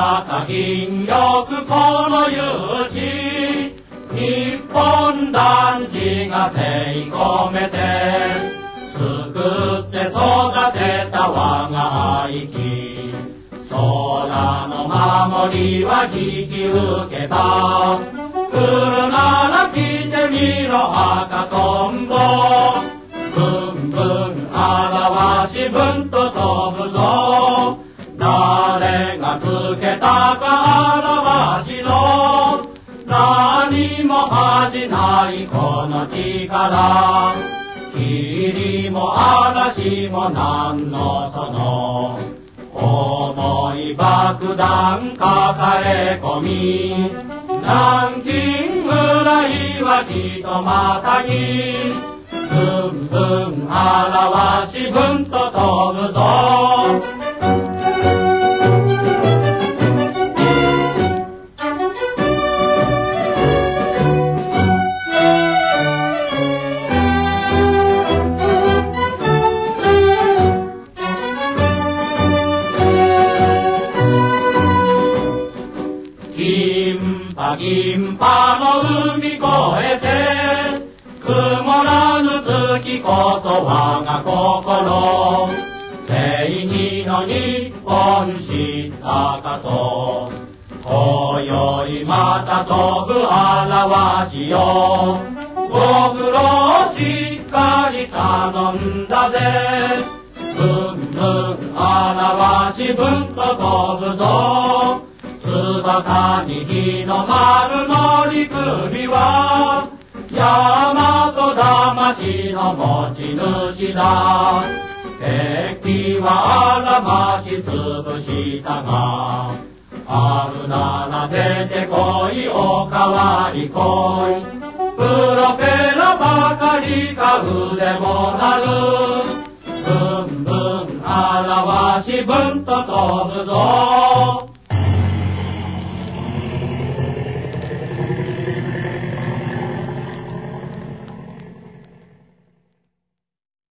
また銀玉この勇姿日本男児が手込めて救って育てた我が愛機。空の守りは引き受けた。来るなら来てみろ赤とんぼぶんぶん表しぶんと飛ぶこの力霧も嵐も何のその重い爆弾抱え込み南京村岩木とまたぎぶんぶん表しぶんと飛ぶぞ。銀波銀波の海越えて曇らぬ月こそ我が心。正義の日本知ったかと。今宵また飛ぶ表しよご苦労しっかり頼んだぜ。ぶんぶん表しぶんと飛ぶぞ。翼に日の丸の陸首は大和魂の持ち主だ。敵はあらまし潰したがあるなら出てこいおかわりこい。プロペラばかりか腕もなる。ぶんぶん表しぶんと飛ぶぞ。